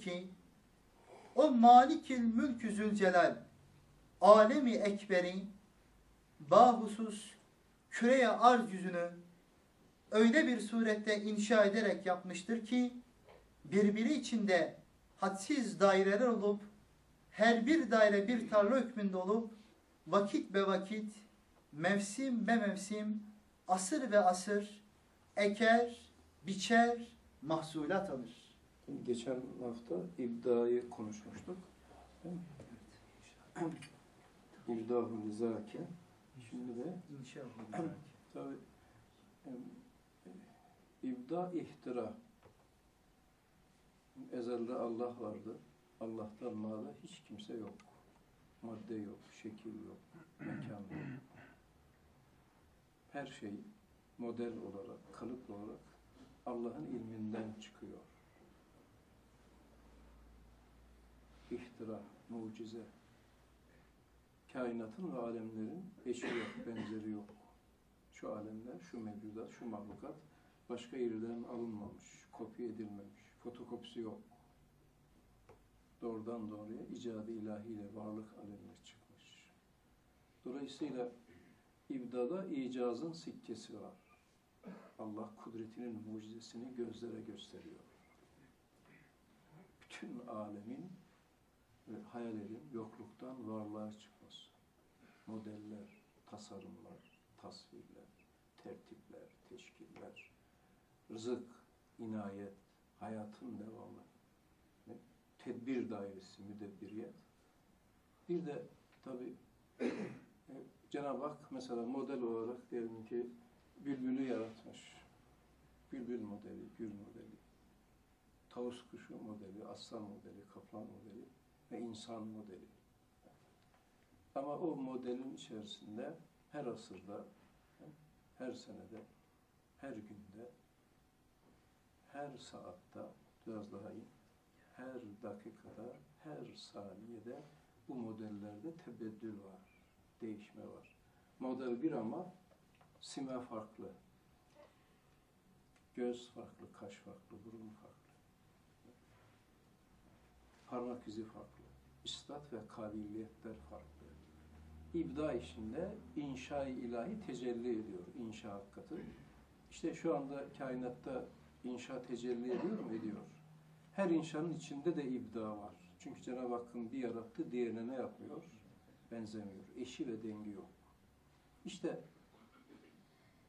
Ki o Malikil Mülkü Zülcelal alemi ekberi bahusus küreye arz yüzünü öyle bir surette inşa ederek yapmıştır ki birbiri içinde hadsiz daireler olup her bir daire bir tarla hükmünde olup vakit be vakit mevsim be mevsim asır ve asır eker, biçer, mahsulat alır. Geçen hafta ibdayı konuşmuştuk. Değil mi? Nizake. Şimdi de İnşallah. tabi ibda ihtira. Ezelde Allah vardı. Allah'tan mala hiç kimse yok. Madde yok, şekil yok, mekan yok. Her şey model olarak, kalıp olarak Allah'ın ilminden çıkıyor. İhtira, mucize. Kainatın ve alemlerin eşi yok, benzeri yok. Şu alemler, şu mevcudat, şu mahlukat başka yerden alınmamış, kopya edilmemiş, fotokopisi yok. Doğrudan doğruya icadı ilahiyle varlık alemine çıkmış. Dolayısıyla İbdada icazın sikkesi var. Allah kudretinin mucizesini gözlere gösteriyor. Bütün alemin ve hayallerin yokluktan varlığa çıkması. Modeller, tasarımlar, tasvirler, tertipler, teşkiller, rızık, inayet, hayatın devamı, tedbir dairesi, müdebbiriyet. Bir de tabi Cenab-ı Hak mesela model olarak diyelim ki bülbülü yaratmış. Bülbül modeli, gül modeli, tavus kuşu modeli, aslan modeli, kaplan modeli ve insan modeli. Ama o modelin içerisinde her asırda, her senede, her günde, her saatte, biraz daha iyi, her dakikada, her saniyede bu modellerde tebeddül var değişme var. Model bir ama sima farklı. Göz farklı, kaş farklı, burun farklı. Parmak izi farklı. İstat ve kabiliyetler farklı. İbda işinde inşa-i ilahi tecelli ediyor, inşa hakikati. İşte şu anda kainatta inşa tecelli ediyor mu? Ediyor. Her inşanın içinde de ibda var. Çünkü Cenab-ı Hakk'ın bir yarattı, diğerine ne yapmıyor? benzemiyor. Eşi ve dengi yok. İşte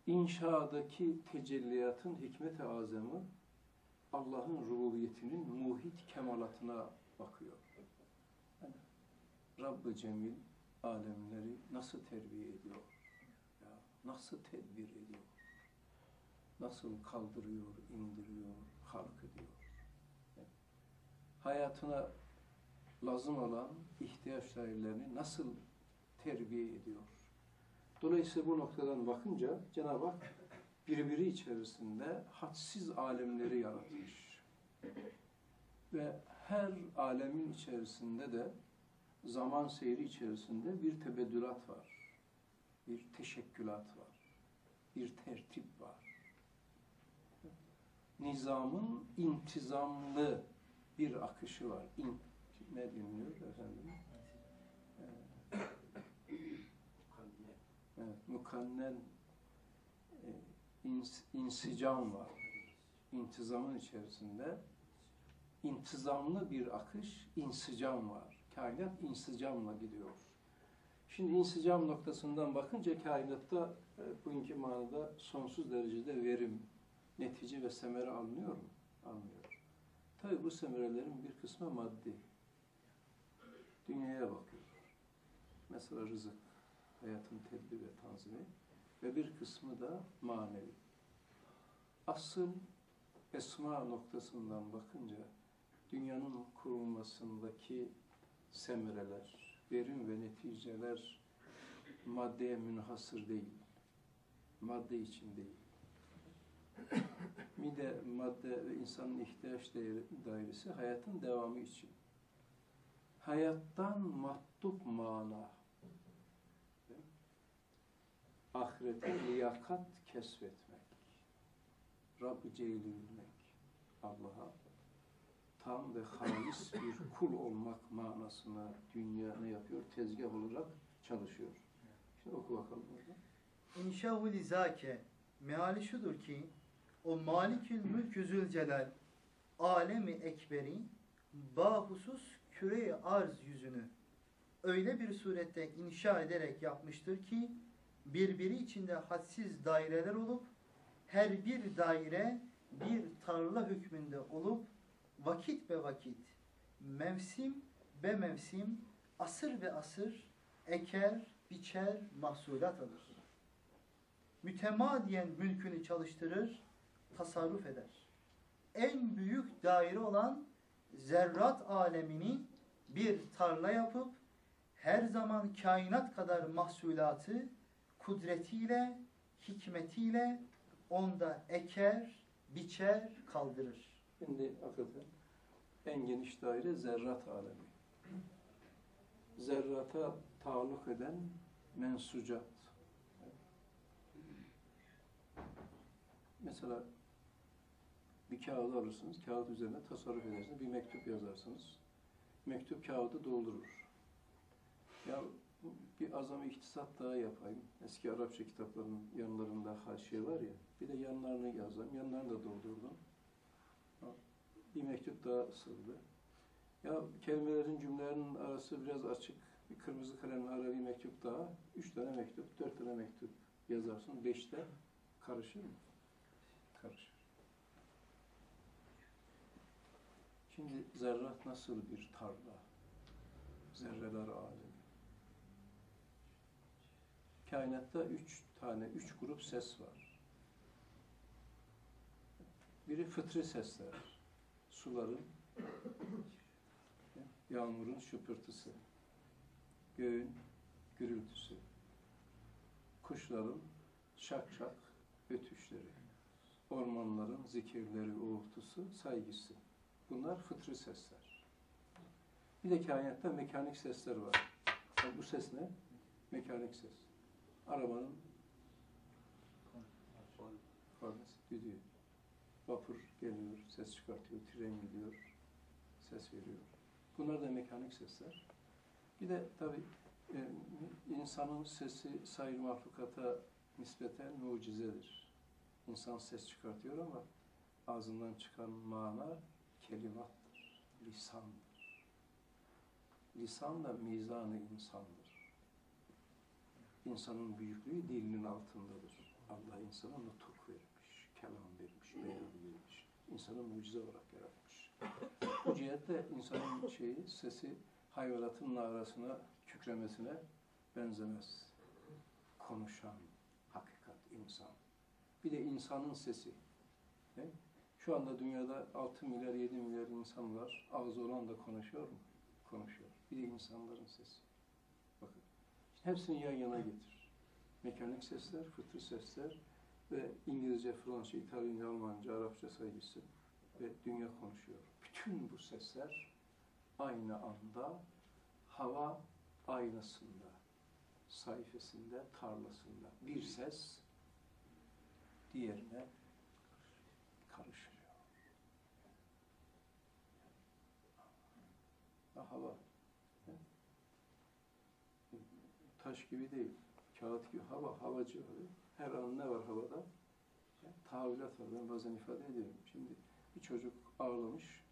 inşadaki tecelliyatın hikmet-i azamı Allah'ın rububiyetinin muhit kemalatına bakıyor. Rabb-ı Cemil alemleri nasıl terbiye ediyor? Ya, nasıl tedbir ediyor? Nasıl kaldırıyor, indiriyor, halk ediyor? Yani hayatına lazım olan ihtiyaç dairesini nasıl terbiye ediyor? Dolayısıyla bu noktadan bakınca Cenab-ı Hak birbiri içerisinde hadsiz alemleri yaratmış. Ve her alemin içerisinde de zaman seyri içerisinde bir tebeddülat var. Bir teşekkülat var. Bir tertip var. Nizamın intizamlı bir akışı var. İn, ne dinliyor efendim? Evet, mukannen e, ins, insicam var. İntizamın içerisinde intizamlı bir akış, insicam var. Kainat insicamla gidiyor. Şimdi insicam noktasından bakınca kainatta e, bugünkü manada sonsuz derecede verim, netice ve semere alınıyor mu? Alınıyor. Tabi bu semerelerin bir kısmı maddi. Dünyaya bakıyor. Mesela rızık, hayatın tedbir ve tanzimi ve bir kısmı da manevi. Asıl esma noktasından bakınca dünyanın kurulmasındaki semereler, verim ve neticeler maddeye münhasır değil. Madde için değil. Mide, madde ve insanın ihtiyaç dairesi hayatın devamı için. Hayattan mahtup mana. Ahirete liyakat kesbetmek. Bilmek. Allah'a tam ve halis bir kul olmak manasına dünya ne yapıyor? Tezgah olarak çalışıyor. Şimdi oku bakalım orada. İnşahu lizake meali şudur ki o Malikül Mülkü Zülcelal alemi ekberi bahusus küre arz yüzünü öyle bir surette inşa ederek yapmıştır ki birbiri içinde hadsiz daireler olup her bir daire bir tarla hükmünde olup vakit be vakit mevsim be mevsim asır ve asır eker, biçer, mahsulat alır mütemadiyen mülkünü çalıştırır, tasarruf eder. En büyük daire olan zerrat alemini bir tarla yapıp her zaman kainat kadar mahsulatı kudretiyle, hikmetiyle onda eker, biçer, kaldırır. Şimdi hakikaten en geniş daire zerrat alemi. Zerrata taalluk eden mensucat. Mesela bir kağıdı alırsınız, kağıt üzerine tasarruf edersiniz, bir mektup yazarsınız. Mektup kağıdı doldurur. Ya bir azami iktisat daha yapayım. Eski Arapça kitapların yanlarında haşiye var ya, bir de yanlarını yazdım, yanlarını da doldurdum. Bir mektup daha sığdı. Ya kelimelerin, cümlelerin arası biraz açık. Bir kırmızı kalemle ara bir mektup daha. Üç tane mektup, dört tane mektup yazarsın. Beşte karışır mı? Karışır. Şimdi zerrat nasıl bir tarla? Zerreler alemi. Kainatta üç tane, üç grup ses var. Biri fıtri sesler. Suların, yağmurun şıpırtısı, göğün gürültüsü, kuşların şak şak ötüşleri, ormanların zikirleri, uğultusu, saygısı. Bunlar fıtri sesler. Bir de kainatta mekanik sesler var. Yani bu ses ne? Mekanik ses. Arabanın kornası, düdüğü. Vapur geliyor, ses çıkartıyor, tren gidiyor, ses veriyor. Bunlar da mekanik sesler. Bir de tabii e, insanın sesi sair mahlukata nispeten mucizedir. İnsan ses çıkartıyor ama ağzından çıkan mana kelimattır, lisandır. Lisan da mizanı insandır. İnsanın büyüklüğü dilinin altındadır. Allah insana nutuk vermiş, kelam vermiş, beyan İnsanı mucize olarak yaratmış. Bu cihette insanın şeyi, sesi hayvanatın narasına, kükremesine benzemez. Konuşan, hakikat, insan. Bir de insanın sesi. Şu anda dünyada 6 milyar, 7 milyar insan var. Ağzı olan da konuşuyor mu? Konuşuyor. Bir de insanların sesi. Bakın. Hepsini yan yana getir. Mekanik sesler, fıtri sesler ve İngilizce, Fransızca, İtalyanca, Almanca, Arapça saygısı ve dünya konuşuyor. Bütün bu sesler aynı anda hava aynasında, sayfasında, tarlasında bir ses diğerine karışıyor. Ha, hava taş gibi değil, kağıt gibi hava, havacı abi. Her an ne var havada? Yani, tahayyülat var. Ben bazen ifade ediyorum. Şimdi bir çocuk ağlamış.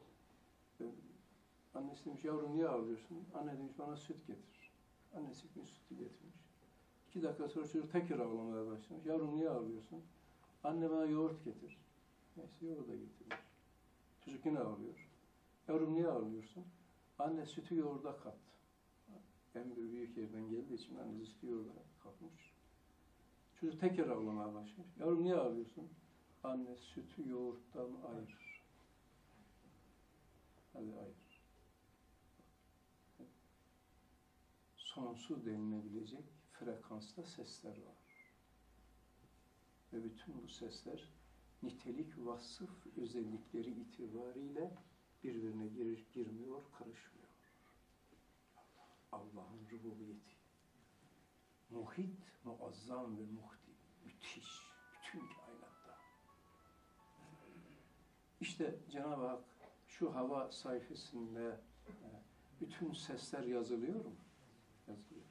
Annesi demiş, yavrum niye ağlıyorsun? Anne demiş, bana süt getir. Annesi gitmiş, sütü getirmiş. İki dakika sonra çocuk tekrar ağlamaya başlamış. Yavrum niye ağlıyorsun? Anne bana yoğurt getir. Neyse yoğurt da getirmiş. Çocuk yine ağlıyor. Yavrum niye ağlıyorsun? Anne sütü yoğurda kat. En bir büyük yerden geldiği için annesi sütü yoğurda katmış. Çocuk tekrar ağlamaya başlamış. Yavrum niye ağlıyorsun? Anne sütü yoğurttan ayır. Hadi ayır. Sonsuz denilebilecek frekansta sesler var. Ve bütün bu sesler nitelik, vasıf özellikleri itibariyle birbirine girir, girmiyor, karışmıyor. Allah'ın rububiyeti. Muhit, muazzam ve muhti. Müthiş. Bütün kainatta. İşte Cenab-ı Hak şu hava sayfasında e, bütün sesler yazılıyor mu? Yazılıyor.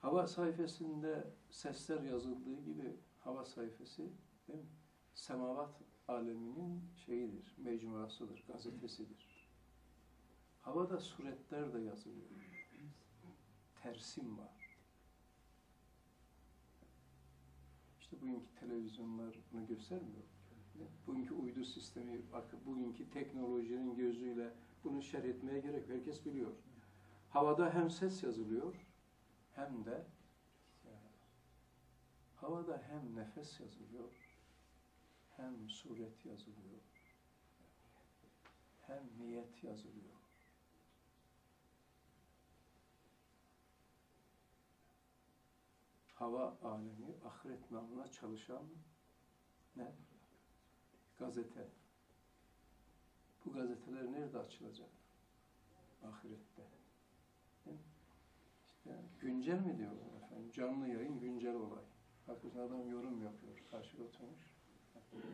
Hava sayfasında sesler yazıldığı gibi hava sayfası değil mi? semavat aleminin şeyidir, mecmuasıdır, gazetesidir. Havada suretler de yazılıyor. Tersim var. İşte bugünkü televizyonlar bunu göstermiyor. Bugünkü uydu sistemi, bakın bugünkü teknolojinin gözüyle bunu şerh etmeye gerek. Herkes biliyor. Havada hem ses yazılıyor hem de havada hem nefes yazılıyor hem suret yazılıyor hem niyet yazılıyor. Hava alemi ahiret namına çalışan ne? Gazete. Bu gazeteler nerede açılacak? Ahirette. Değil güncel mi diyorlar efendim? Canlı yayın güncel olay. Hakikaten adam yorum yapıyor. Karşıda oturmuş.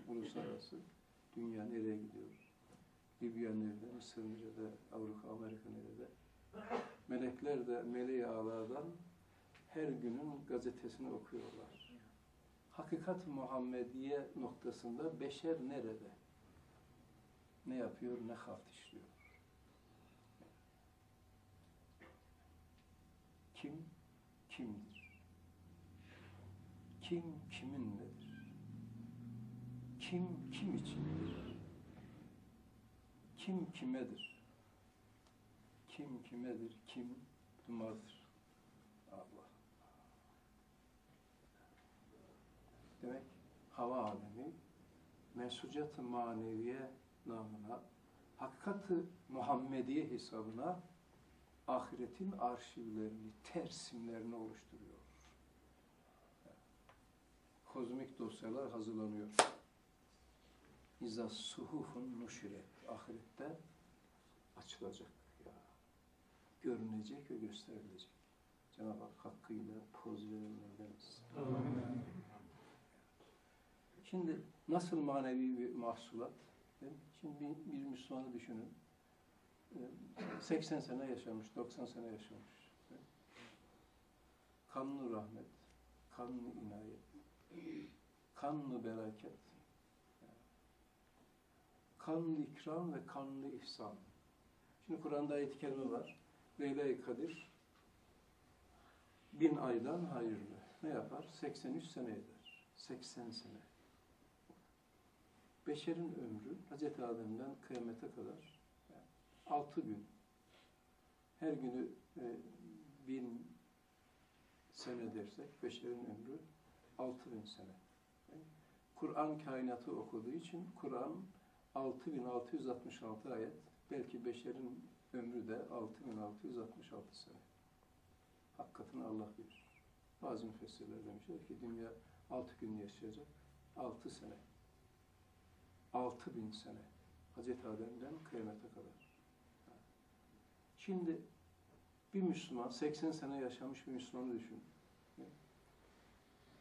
Uluslararası. Dünya nereye gidiyor? Libya nerede? Mısır nerede? Avrupa, Amerika nerede? Melekler de meleği ağlardan her günün gazetesini okuyorlar. Hakikat Muhammediye noktasında beşer nerede? Ne yapıyor, ne halt işliyor? Kim, kimdir? Kim, kiminledir? Kim, kim içindir? Kim, kimedir? Kim, kimedir? Kim, dumadır? Allah. Demek hava alemi mesucat-ı maneviye namına hakikat-ı Muhammediye hesabına ahiretin arşivlerini, tersimlerini oluşturuyor. Kozmik dosyalar hazırlanıyor. İza suhufun nuşiret. Ahirette açılacak ya. Görünecek ve gösterilecek. Cenab-ı Hak hakkıyla poz verenlerden etsin. Şimdi nasıl manevi bir mahsulat? Mi? Şimdi bir, Müslümanı düşünün. Ee, 80 sene yaşamış, 90 sene yaşamış. Mi? Kanlı rahmet, kanlı inayet, kanlı bereket, kanlı ikram ve kanlı ihsan. Şimdi Kur'an'da ayet-i kerime var. Leyle-i Kadir bin aydan hayırlı. Ne yapar? 83 sene eder. 80 sene. Beşerin ömrü Hz. Adem'den kıyamete kadar 6 gün. Her günü e, bin sene dersek beşerin ömrü 6 bin sene. Kur'an kainatı okuduğu için Kur'an 6666 ayet, belki beşerin ömrü de 6666 sene. Hakikatini Allah bilir. Bazı müfessirler demişler ki dünya 6 gün yaşayacak, 6 sene. 6000 sene. Hazreti Adem'den kıyamete kadar. Şimdi bir Müslüman, 80 sene yaşamış bir Müslümanı düşün.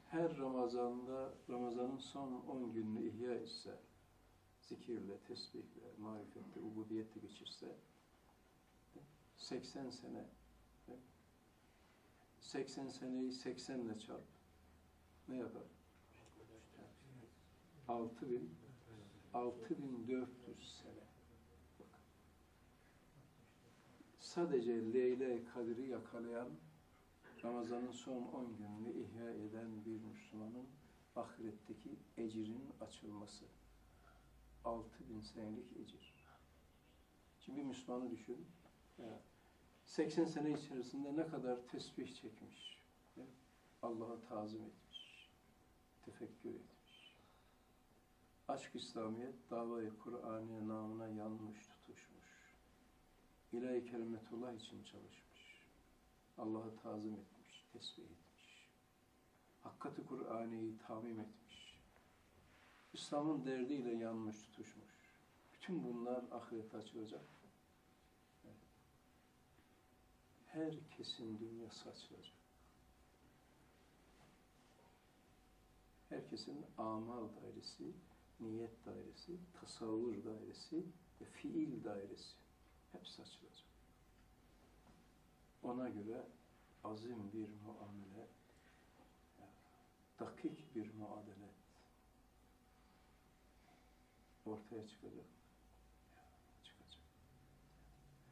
Her Ramazan'da, Ramazan'ın son 10 gününü ihya etse, zikirle, tesbihle, marifetle, ubudiyetle geçirse, 80 sene, 80 seneyi 80 ile çarp, ne yapar? 6000 6400 sene. Sadece Leyle Kadir'i yakalayan, Ramazan'ın son 10 gününü ihya eden bir Müslümanın ahiretteki ecrin açılması. 6000 senelik ecir. Şimdi bir Müslümanı düşün. 80 sene içerisinde ne kadar tesbih çekmiş. Allah'a tazim etmiş. Tefekkür etmiş. Aşk İslamiyet, davayı Kur'an'ı namına yanmış, tutuşmuş. İlahi kelimetullah için çalışmış. Allah'ı tazim etmiş, tesbih etmiş. Hakkati Kur'an'ı tamim etmiş. İslam'ın derdiyle yanmış, tutuşmuş. Bütün bunlar ahirete açılacak. Herkesin dünyası açılacak. Herkesin amal dairesi niyet dairesi, tasavvur dairesi ve fiil dairesi. Hepsi açılacak. Ona göre azim bir muamele, dakik bir muadelet ortaya çıkacak. Çıkacak.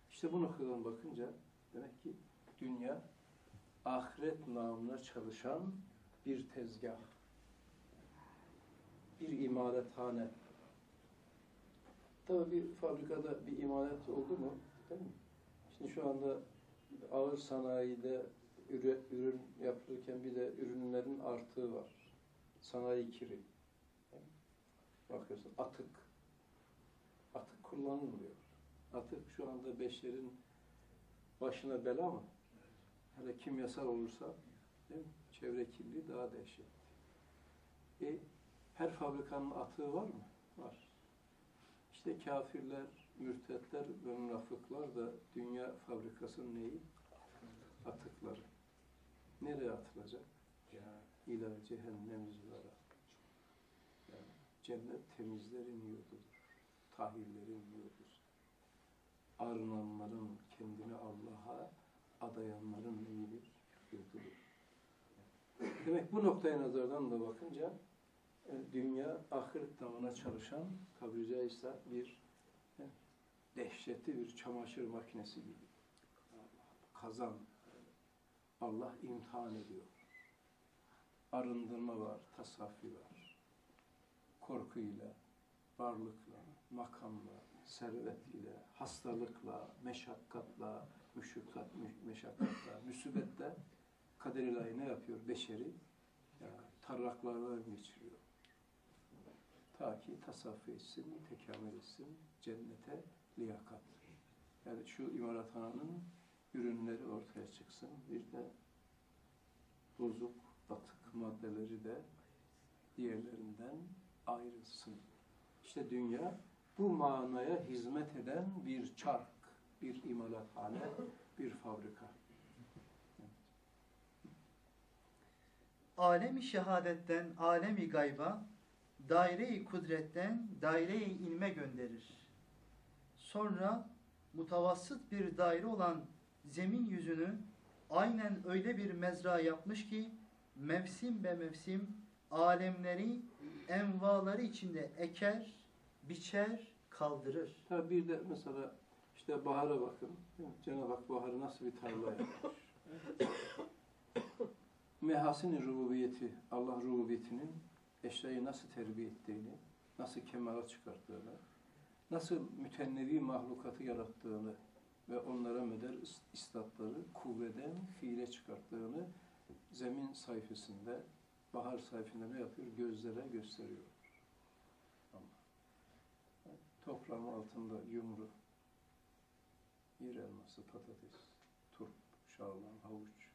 İşte bu noktadan bakınca demek ki dünya ahiret namına çalışan bir tezgah, bir imalathane. Tabii bir fabrikada bir imalat oldu mu, değil mi? Şimdi şu anda ağır sanayide ürün yapılırken bir de ürünlerin artığı var. Sanayi kiri. Bakıyorsun atık. Atık kullanılmıyor. Atık şu anda beşlerin başına bela mı? Hele kimyasal olursa değil mi? çevre kirliliği daha dehşet. E, her fabrikanın atığı var mı? Var. İşte kafirler, mürtetler ve münafıklar da dünya fabrikasının neyi? Atıkları. Nereye atılacak? İlâ cehennem züvara. Yani cennet temizlerin yurdudur. Tahirlerin yurdudur. Arınanların kendini Allah'a adayanların neyidir? Yurdudur. Demek bu noktaya nazardan da bakınca dünya ahiret damına çalışan tabiri caizse bir dehşetli bir çamaşır makinesi gibi. Kazan. Allah imtihan ediyor. Arındırma var, tasaffi var. Korkuyla, varlıkla, makamla, servetiyle, hastalıkla, meşakkatla, müşükkat, mü- meşakkatla, müsibetle kader ilahi ne yapıyor? Beşeri yani tarraklardan geçiriyor. Ta ki tasaffi etsin, tekamül etsin, cennete liyakat. Yani şu imalathananın ürünleri ortaya çıksın. Bir de bozuk, batık maddeleri de diğerlerinden ayrılsın. İşte dünya bu manaya hizmet eden bir çark, bir imalathane, bir fabrika. Alemi şehadetten alemi gayba, daire-i kudretten daire-i ilme gönderir. Sonra mutavassıt bir daire olan zemin yüzünü aynen öyle bir mezra yapmış ki mevsim be mevsim alemleri envaları içinde eker, biçer, kaldırır. Tabi bir de mesela işte bahara bakın. Cenab-ı Hak baharı nasıl bir tarla yapmış. Mehasin-i rububiyeti, Allah rububiyetinin eşyayı nasıl terbiye ettiğini, nasıl kemala çıkarttığını, nasıl mütennevi mahlukatı yarattığını ve onlara medar is- istatları kuvveden fiile çıkarttığını zemin sayfasında, bahar sayfasında ne yapıyor? Gözlere gösteriyor. Allah. Toprağın altında yumru, yer elması, patates, turp, şalgam, havuç,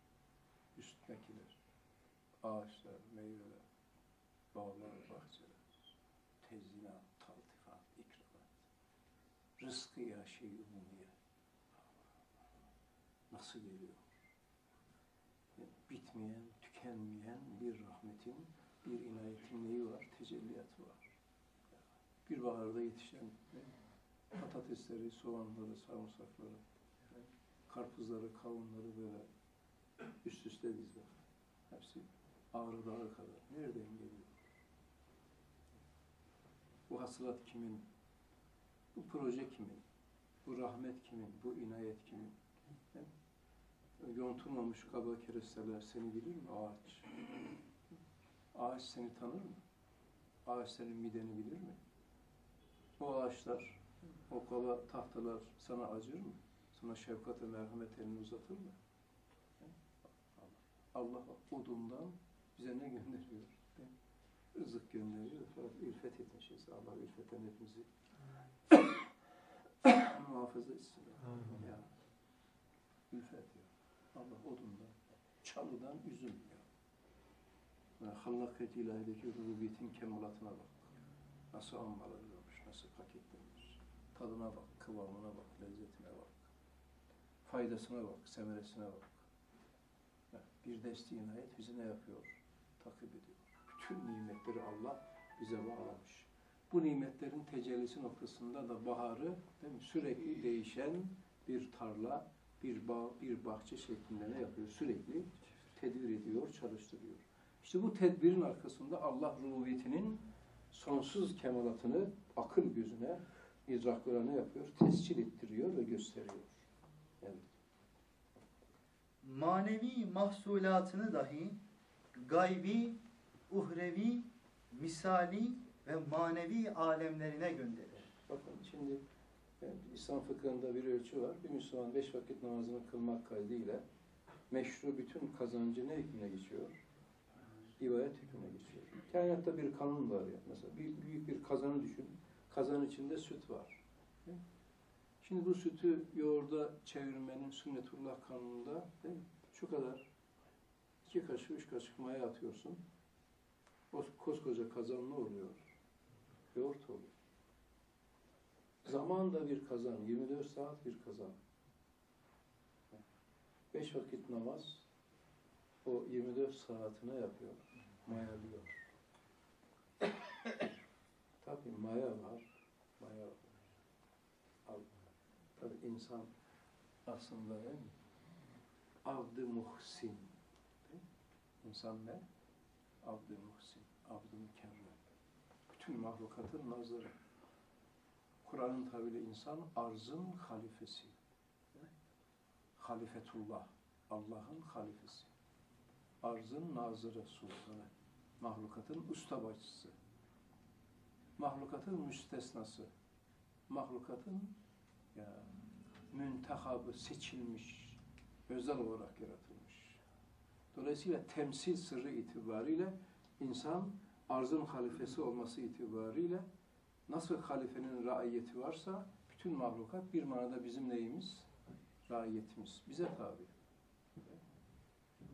üstündekiler, ağaçlar, meyveler, bağlar, bahçeler, tezinat, taltifat, ikramat, rızkı ya şey umumiye. Nasıl geliyor? Bitmeyen, tükenmeyen bir rahmetin, bir inayetin neyi var? Tecelliyatı var. Bir baharda yetişen patatesleri, soğanları, sarımsakları, karpuzları, kavunları böyle üst üste dizler. Hepsi Ağrı Dağı kadar. Nereden geliyor? Bu hasılat kimin? Bu proje kimin? Bu rahmet kimin? Bu inayet kimin? Yontulmamış kaba keresteler seni bilir mi? Ağaç. Ağaç seni tanır mı? Ağaç senin mideni bilir mi? O ağaçlar, o kaba tahtalar sana acır mı? Sana şefkat ve merhamet elini uzatır mı? Allah odundan bize ne gönderiyor? Rızık gönderiyor. Fakat ülfet etmişiz. Allah ülfetten hepimizi muhafaza etsin. Ya. Ülfet ya. Allah odundan, çalıdan üzüm ya. Yani hallaket ilahideki rububiyetin kemalatına bak. Nasıl ammalanıyormuş, nasıl paketlenmiş. Tadına bak, kıvamına bak, lezzetine bak. Faydasına bak, semeresine bak. Bir desti inayet bizi ne yapıyor? Takip ediyor. Bütün nimetleri Allah bize bağlamış. bu nimetlerin tecellisi noktasında da baharı değil mi? sürekli değişen bir tarla, bir bağ, bir bahçe şeklinde ne yapıyor? Sürekli tedbir ediyor, çalıştırıyor. İşte bu tedbirin arkasında Allah rububiyetinin sonsuz kemalatını akıl gözüne, idraklara yapıyor? Tescil ettiriyor ve gösteriyor. Evet. manevi mahsulatını dahi gaybi, uhrevi, misali ve manevi alemlerine gönderir. Bakın şimdi yani İslam fıkhında bir ölçü var. Bir Müslüman beş vakit namazını kılmak kaydıyla meşru bütün kazancı ne hükmüne geçiyor? İbadet hükmüne geçiyor. Kainatta bir kanun var ya. Mesela bir, büyük bir kazanı düşün. Kazan içinde süt var. Şimdi bu sütü yoğurda çevirmenin sünnetullah kanununda değil mi? şu kadar iki kaşık, üç kaşık maya atıyorsun. O koskoca kazan ne oluyor? Yoğurt oluyor. Zaman da bir kazan, 24 saat bir kazan. Beş vakit namaz, o 24 saatine yapıyor, mayalıyor. Tabii maya var, maya var. Tabii insan aslında değil mi? Abd-ı muhsin. İnsan ne? Abd-ı muhsin, abd-ı mükemmel. Bütün mahlukatın nazırı. Kur'an'ın tabiriyle insan arzın halifesi. Halifetullah. Allah'ın halifesi. Arzın nazırı sultanı. Mahlukatın ustabacısı. Mahlukatın müstesnası. Mahlukatın ya, müntehabı, seçilmiş, özel olarak yaratılmış. Dolayısıyla temsil sırrı itibariyle insan arzın halifesi olması itibariyle nasıl halifenin raiyeti varsa bütün mahlukat bir manada bizim neyimiz? Raiyetimiz. Bize tabi.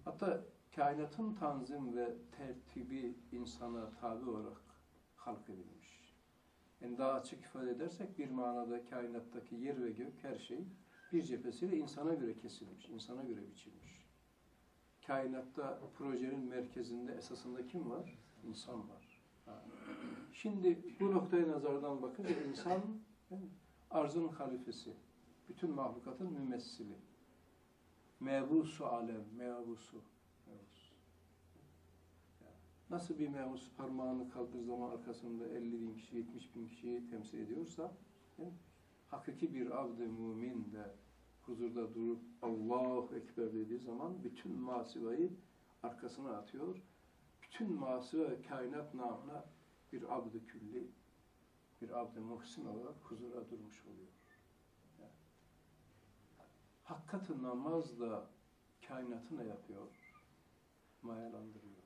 Hatta kainatın tanzim ve tertibi insana tabi olarak halk edilmiş. Yani daha açık ifade edersek bir manada kainattaki yer ve gök her şey bir cephesiyle insana göre kesilmiş, insana göre biçilmiş. Kainatta projenin merkezinde esasında kim var? İnsan var. Şimdi bu noktaya nazardan bakınca insan arzın halifesi, bütün mahlukatın mümessili. Mebusu alem, mebusu. mebus. Ya, Nasıl bir mebus parmağını kaldırdığı zaman arkasında 50 bin kişi, 70 bin kişiyi temsil ediyorsa, hakiki bir abd-i mümin de huzurda durup Allahu Ekber dediği zaman bütün masivayı arkasına atıyor. Bütün masiva kainat namına bir abd-ı külli, bir abd-ı muhsin olarak huzura durmuş oluyor. Yani, Hakkat-ı namazla kainatı ne yapıyor? Mayalandırıyor.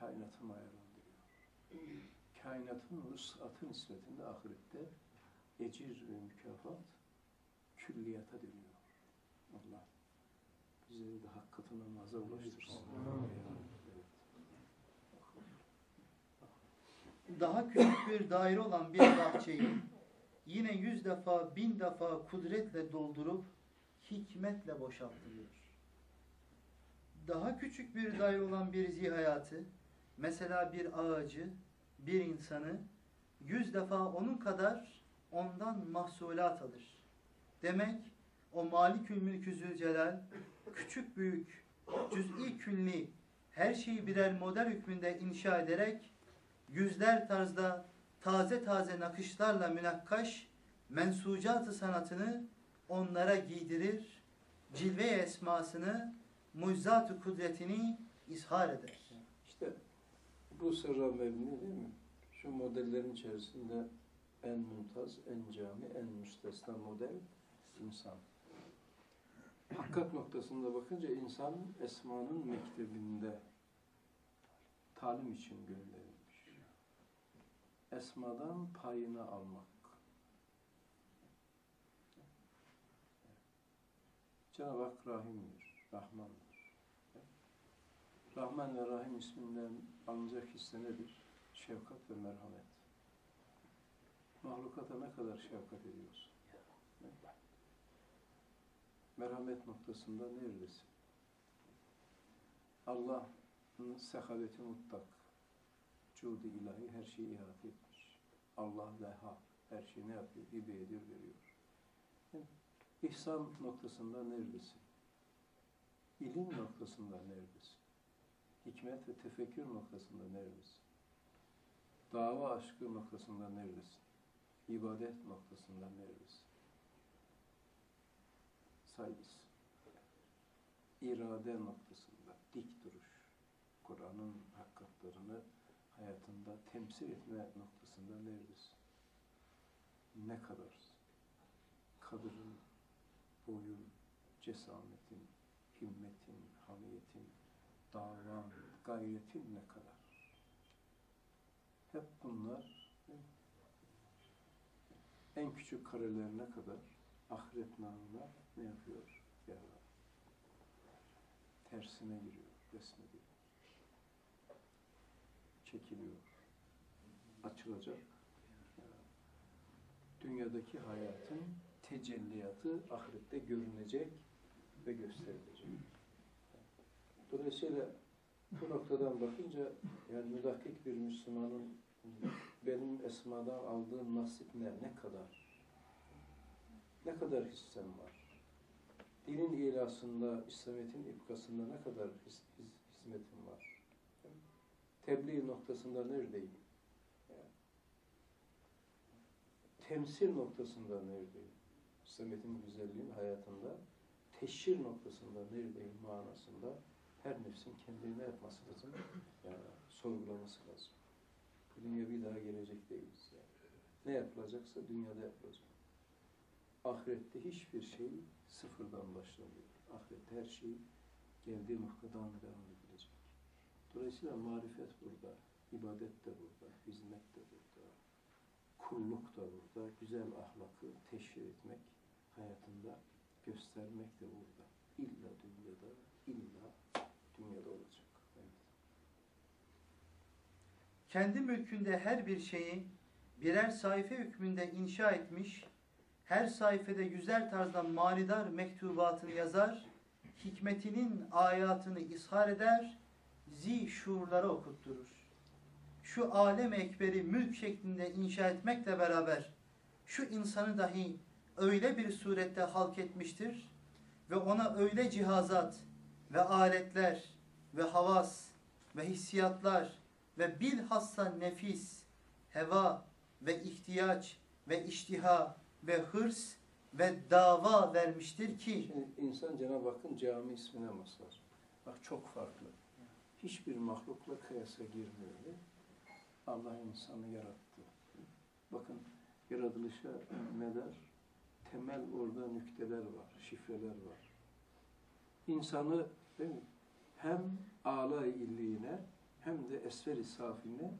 Kainatı mayalandırıyor. Kainatın vusatı nispetinde ahirette ecir ve mükafat külliyata dönüyor. Allah bizleri de hakkat-ı namaza ulaştırsın. Evet. Daha küçük bir daire olan bir bahçeyi yine yüz defa, bin defa kudretle doldurup hikmetle boşaltılıyor. Daha küçük bir daire olan bir zihayatı, mesela bir ağacı, bir insanı yüz defa onun kadar ondan mahsulat alır. Demek o Malikül Mülkü Zülcelal küçük büyük, cüz'i külli her şeyi birer model hükmünde inşa ederek yüzler tarzda taze taze nakışlarla münakkaş mensucat-ı sanatını onlara giydirir, cilve esmasını, muczat-ı kudretini izhar eder. İşte bu sırra mebni değil mi? Şu modellerin içerisinde en mümtaz, en cami, en müstesna model insan. Hakikat noktasında bakınca insan esmanın mektebinde talim için gönderilmiş. Esmadan payını almak. Cenab-ı Hak Rahim'dir, Rahman'dır. Rahman ve Rahim isminden alınacak hisse? Şefkat ve merhamet. Mahlukata ne kadar şefkat ediyorsun? Merhamet noktasında neredesin? Allah'ın sehaveti mutlak, Vücudu ilahi her şeyi ihate etmiş. Allah ve hak her şeyi ne yapıyor? Hibe ediyor, veriyor. Yani ihsan noktasında neredesin? İlim noktasında neredesin? Hikmet ve tefekkür noktasında neredesin? Dava aşkı noktasında neredesin? İbadet noktasında neredesin? Sayısız. İrade noktasında dik duruş, Kur'an'ın hakikatlarını hayatında temsil etme noktasında neredesin? Ne kadar kadının, boyun, cesametin, himmetin, hamiyetin, davan, gayretin ne kadar? Hep bunlar en küçük karelerine kadar ahiret namına ne yapıyor? Ya, tersine giriyor, resmediyor. Çekiliyor. Açılacak. Ya, Dünyadaki hayatın tecelliyatı ahirette görünecek ve gösterilecek. Dolayısıyla bu noktadan bakınca yani müdahkik bir Müslümanın benim esmadan aldığım nasip ne, ne kadar? Ne kadar hissem var? Dinin ilasında, İslamiyet'in ipkasında ne kadar his, his- hizmetim var? Tebliğ noktasında neredeyim? Temsil noktasında neredeyim? İslamiyet'in güzelliğin hayatında teşhir noktasında neredeyim manasında her nefsin kendine ne yapması lazım? Yani sorgulaması lazım. Dünya bir daha gelecek değiliz yani. Ne yapılacaksa dünyada yapılacak. Ahirette hiçbir şey sıfırdan başlamıyor. Ahirette her şey geldiği noktadan devam edilecek. Dolayısıyla marifet burada, ibadet de burada, hizmet de burada, kulluk da burada, güzel ahlakı teşhir etmek, hayatında göstermek de burada. İlla dünyada, illa dünyada olacak. Evet. Kendi mülkünde her bir şeyi birer sayfa hükmünde inşa etmiş, her sayfede güzel tarzda manidar mektubatını yazar, hikmetinin ayatını ishar eder, zi şuurlara okutturur. Şu alem ekberi mülk şeklinde inşa etmekle beraber şu insanı dahi öyle bir surette halk etmiştir ve ona öyle cihazat ve aletler ve havas ve hissiyatlar ve bilhassa nefis, heva ve ihtiyaç ve iştiha ve hırs ve dava vermiştir ki Şimdi insan Cenab-ı Hakk'ın cami ismine masar. Bak çok farklı. Hiçbir mahlukla kıyasa girmiyor. Allah insanı yarattı. Bakın yaratılışa ne der? Temel orada nükteler var, şifreler var. İnsanı değil mi? hem âlâ illiğine hem de esfer-i safine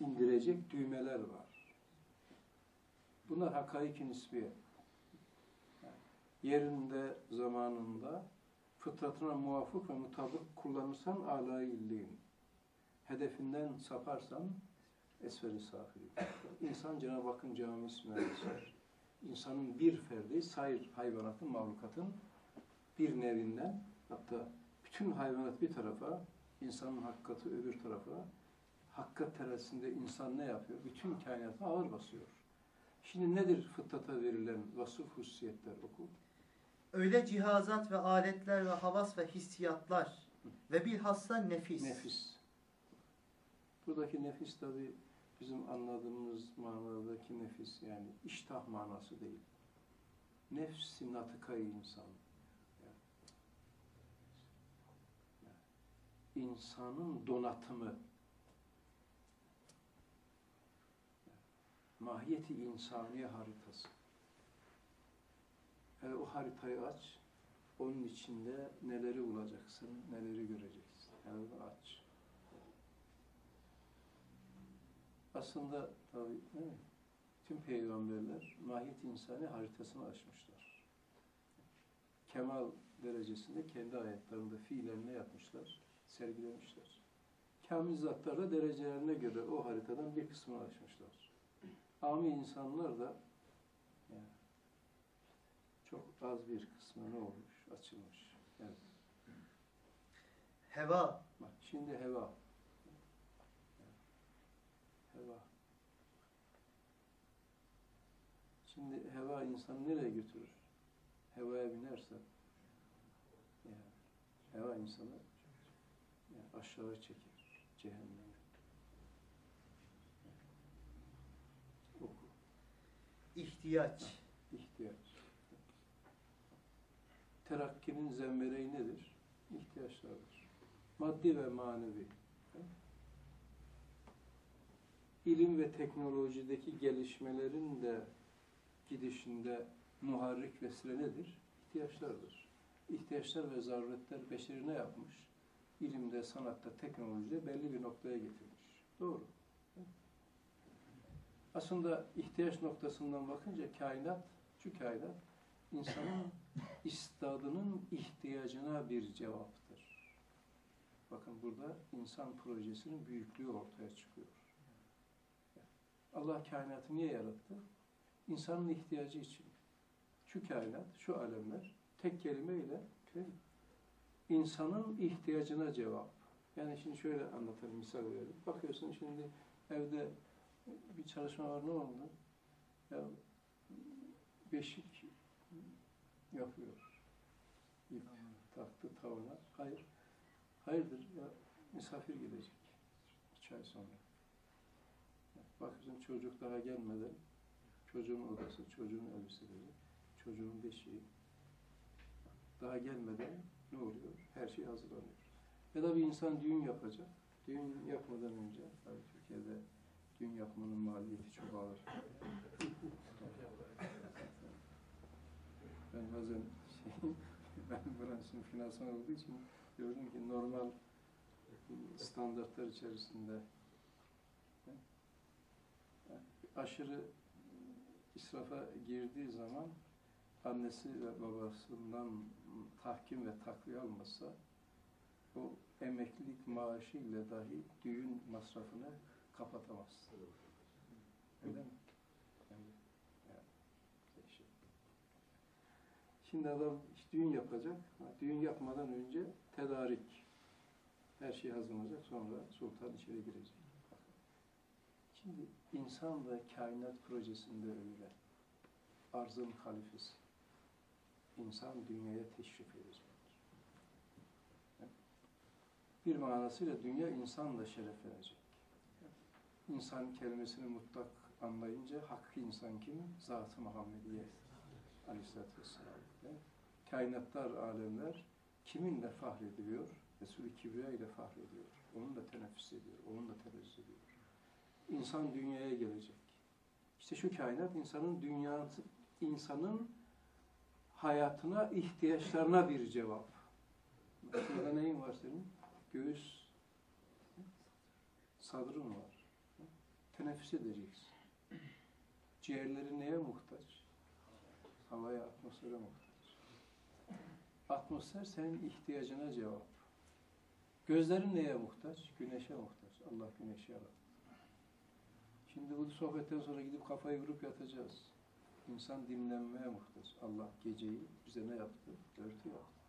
indirecek düğmeler var. Bunlar hakaik-i nisbiye. yerinde, zamanında fıtratına muvafık ve mutabık kullanırsan âlâ. Hedefinden saparsan esferi safili. İnsan Cenab-ı Hakk'ın cami ismine basar. İnsanın bir ferdi, sayır hayvanatın, mahlukatın bir nevinden, hatta bütün hayvanat bir tarafa, insanın hakikati öbür tarafa, hakkat terazisinde insan ne yapıyor? Bütün kainata ağır basıyor. Şimdi nedir fıtrata verilen vasıf hususiyetler oku? öyle cihazat ve aletler ve havas ve hissiyatlar ve bilhassa nefis. Nefis. Buradaki nefis tabi bizim anladığımız manadaki nefis yani iştah manası değil. Nefsi natıkayı insan. Yani, yani insanın donatımı. Mahiyeti insaniye haritası. Hele o haritayı aç, onun içinde neleri bulacaksın, neleri göreceksin. Yani aç. Aslında tabii tüm peygamberler mahiyet insani haritasını açmışlar. Kemal derecesinde kendi hayatlarında fiillerini yapmışlar, sergilemişler. Kamil zatlarla derecelerine göre o haritadan bir kısmını açmışlar. Ami insanlar da yani çok az bir kısmı ne olmuş, açılmış. Evet. Heva, Bak şimdi heva. Heva. Şimdi heva insanı nereye götürür? Hevaya binerse yani heva insanı yani aşağı çeker. Cehenneme. Oku. ihtiyaç, ihtiyaç. Terakkinin zembereği nedir? İhtiyaçlardır. Maddi ve manevi. İlim ve teknolojideki gelişmelerin de gidişinde muharrik vesile nedir? İhtiyaçlardır. İhtiyaçlar ve zaruretler beşeri ne yapmış? İlimde, sanatta, teknolojide belli bir noktaya getirmiş. Doğru. Aslında ihtiyaç noktasından bakınca kainat, şu kainat insanın istadının ihtiyacına bir cevaptır. Bakın burada insan projesinin büyüklüğü ortaya çıkıyor. Allah kainatı niye yarattı? İnsanın ihtiyacı için. Şu kainat, şu alemler tek kelimeyle mi? İnsanın ihtiyacına cevap. Yani şimdi şöyle anlatalım, misal verelim. Bakıyorsun şimdi evde bir çalışma var ne oldu? Ya beşik yapıyor. İp taktı tavana. Hayır. Hayırdır ya misafir gelecek. İki ay sonra. Bakıyorsun çocuk daha gelmeden çocuğun odası, çocuğun elbiseleri, çocuğun beşiği daha gelmeden ne oluyor? Her şey hazırlanıyor. Ya da bir insan düğün yapacak. Düğün yapmadan önce, tabii Türkiye'de düğün yapmanın maliyeti çok ağır. ben bazen şey, ben branşım finansman olduğu için gördüm ki normal standartlar içerisinde aşırı israfa girdiği zaman annesi ve babasından tahkim ve takviye almasa o emeklilik maaşıyla dahi düğün masrafını kapatamaz. Öyle. Şimdi adam işte düğün yapacak. Düğün yapmadan önce tedarik. Her şey hazırlanacak. Sonra sultan içeri girecek. Şimdi insan ve kainat projesinde öyle. Arzın halifesi. İnsan dünyaya teşrif edecek. Bir manasıyla dünya insanla şereflenecek. İnsan kelimesini mutlak anlayınca hakkı insan kim? Zat-ı Muhammediye Aleyhisselatü Vesselam. Kainatlar, alemler kiminle fahrediliyor? Resul-i Kibriya ile fahrediyor. Onunla teneffüs ediyor, onunla tebezzüz ediyor. İnsan dünyaya gelecek. İşte şu kainat insanın dünyası, insanın hayatına, ihtiyaçlarına bir cevap. Burada neyin var senin? Göğüs, sadrın var. Teneffüs edeceksin. Ciğerleri neye muhtaç? Havaya, atmosfere muhtaç. Atmosfer senin ihtiyacına cevap. Gözlerin neye muhtaç? Güneşe muhtaç. Allah güneşi yarattı. Şimdi bu sohbetten sonra gidip kafayı vurup yatacağız. İnsan dinlenmeye muhtaç. Allah geceyi bize ne yaptı? Örtü yaptı.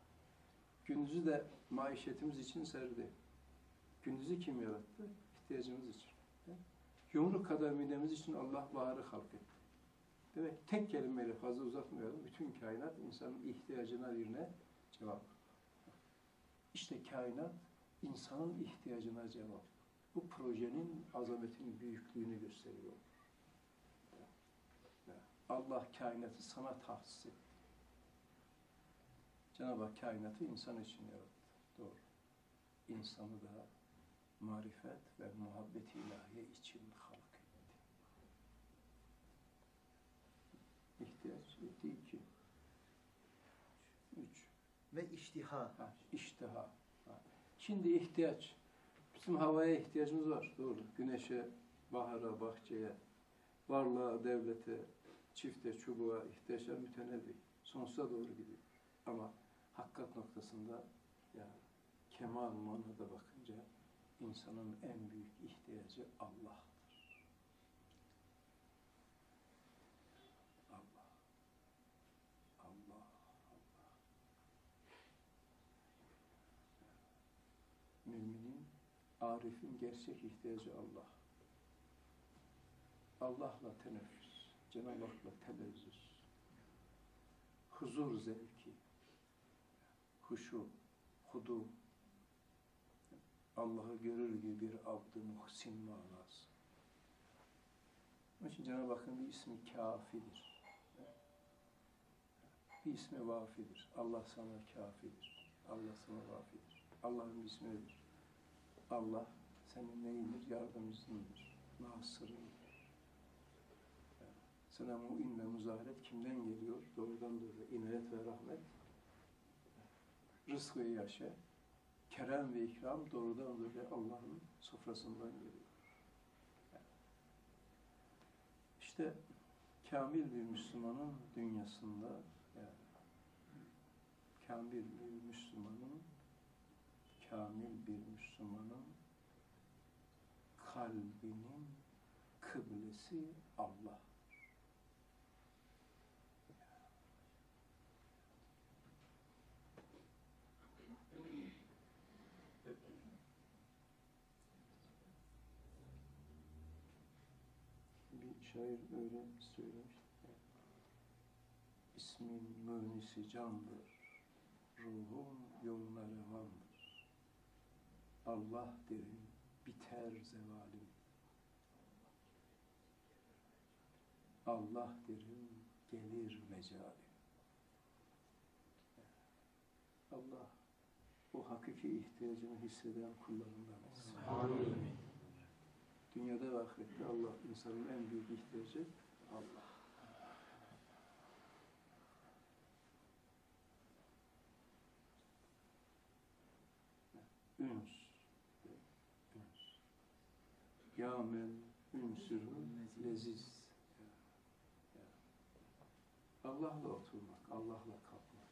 Gündüzü de maişetimiz için serdi. Gündüzü kim yarattı? İhtiyacımız için. Yumruk kadar midemiz için Allah baharı halk etti. Demek tek kelimeyle fazla uzatmayalım. Bütün kainat insanın ihtiyacına birine cevap. İşte kainat insanın ihtiyacına cevap. Bu projenin azametinin büyüklüğünü gösteriyor. Allah kainatı sana tahsis etti. Cenab-ı Hak kainatı insan için yarattı. Doğru. İnsanı da marifet ve muhabbet ilahiye için halk etti. İhtiyaç etti iki. Üç. ve iştiha. Ha, iştiha. Ha. Şimdi ihtiyaç. Bizim havaya ihtiyacımız var. Doğru. Güneşe, bahara, bahçeye, varlığa, devlete, çifte, çubuğa ihtiyaçlar mütenevi. Sonsuza doğru gidiyor. Ama hakikat noktasında yani kemal manada bakınca insanın en büyük ihtiyacı Allah'tır. Allah. Allah. Allah. Müminin, arifin gerçek ihtiyacı Allah. Allah'la teneffüs, Cenab-ı Hak'la telezzüz, huzur zevki, huşu, hudu, Allah'ı görür gibi bir abd-ı muhsin manası. Onun için Cenab-ı Hakk'ın bir ismi kafidir. Bir ismi vafidir. Allah sana kafidir. Allah sana vafidir. Allah'ın bir ismi nedir? Allah senin neyindir? Yardımcısındır. Nasırındır. Sana muin ve muzaharet kimden geliyor? Doğrudan doğru inayet ve rahmet. Rızk ve yaşa. Kerem ve ikram doğrudan doğru Allah'ın sofrasından geliyor. İşte kamil bir Müslümanın dünyasında yani kamil bir Müslümanın kamil bir Müslümanın kalbinin kıblesi Allah. Bir şair öyle söylemiş. İsmin mühnisi candır, ruhum yoluna revandır. Allah derim, biter zevalim. Allah derim, gelir mecalim. Allah o hakiki ihtiyacını hisseden kullarından etsin. Amin. Dünyada ve ahirette Allah insanın en büyük ihtiyacı Allah. Üns. Üns. Ya men ünsürün leziz. Allah'la oturmak, Allah'la kalkmak.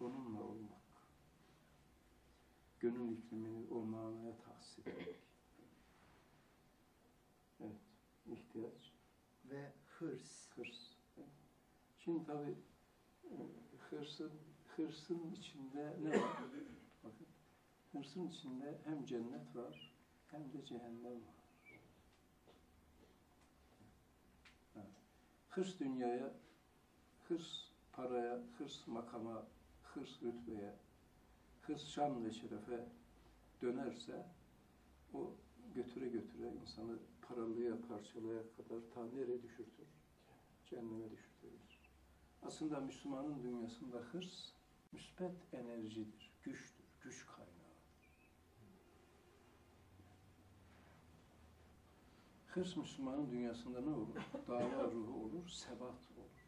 Onunla olmak. Gönül iklimini o manaya tahsis etmek. Evet, ihtiyaç, Ve hırs. hırs. Şimdi tabii e, hırsın, hırsın içinde ne var? Bakın, hırsın içinde hem cennet var, hem de cehennem var. Evet. Hırs dünyaya, hırs paraya, hırs makama, hırs rütbeye, hırs şan ve şerefe dönerse o götüre götüre insanı paralıya parçalaya kadar ta nereye düşürtür? Cehenneme düşürtür. Aslında Müslümanın dünyasında hırs müsbet enerjidir, güçtür, güç kaynağıdır. Hırs Müslümanın dünyasında ne olur? Dava ruhu olur, sebat olur.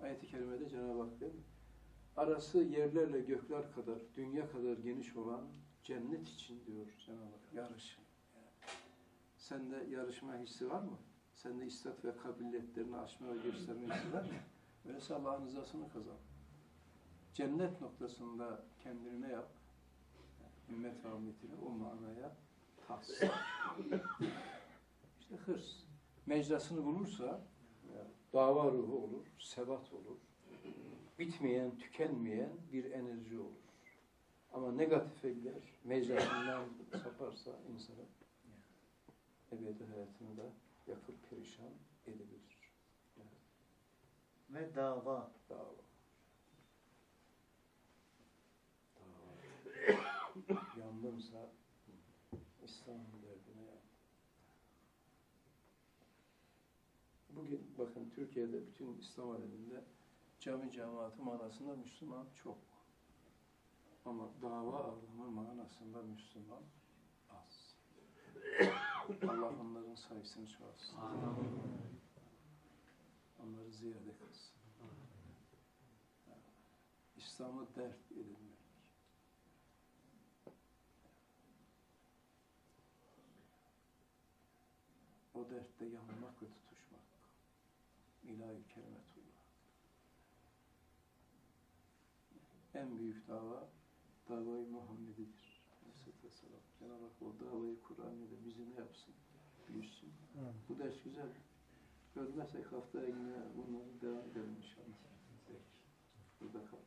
Ayet-i Kerime'de Cenab-ı Hak arası yerlerle gökler kadar, dünya kadar geniş olan cennet için diyor Cenab-ı Hak, yarışın. Yani. Sende yarışma hissi var mı? Sende istat ve kabiliyetlerini aşma ve gösterme hissi var mı? Öyleyse Allah'ın rızasını kazan. Cennet noktasında kendine yap, yani ümmet rahmetini o manaya tahsis. İşte hırs. Mecrasını bulursa yani dava ruhu olur, sebat olur. Bitmeyen, tükenmeyen bir enerji olur. Ama negatife gider, mecrasından saparsa insanı ebedi hayatını da yakıp perişan edebilir. Yani Ve dava. dava. Dava. Yandımsa İslam'ın derdine. Bugün bakın Türkiye'de bütün İslam aleminde cami cemaati manasında Müslüman çok. Ama dava alımı manasında Müslüman az. Allah onların sayısını çoğalsın. Onları ziyade kılsın. İslam'ı dert edinmek. O dertte yanmak ve tutuşmak. İlahi kelimetullah. En büyük dava davayı Muhammedidir. Aleyhisselatü Vesselam. Cenab-ı Hak o davayı Kur'an'ı bizi ne yapsın? Büyüsün. Bu ders güzel. Görmezsek haftaya yine bunları devam edelim inşallah. Burada kal.